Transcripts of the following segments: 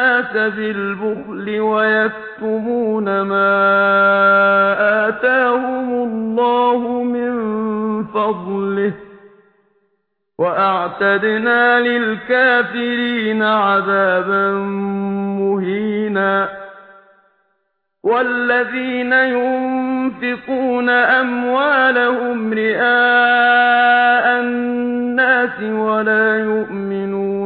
الناس بالبخل ويكتمون ما آتاهم الله من فضله وأعتدنا للكافرين عذابا مهينا والذين ينفقون أموالهم رئاء الناس ولا يؤمنون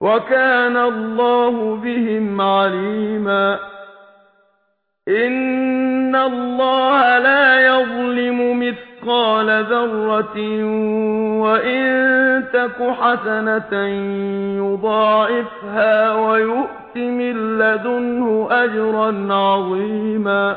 وَكَانَ اللَّهُ بِهِمْ عَلِيمًا إِنَّ اللَّهَ لَا يَظْلِمُ مِثْقَالَ ذَرَّةٍ وَإِن تَكُ حَسَنَةً يُضَاعِفْهَا وَيُؤْتِ مِن لَّدُنْهُ أَجْرًا عَظِيمًا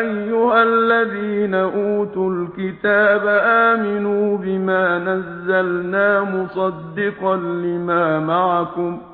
أيها الذين أوتوا الكتاب آمنوا بما نزلنا مصدقا لما معكم ۖ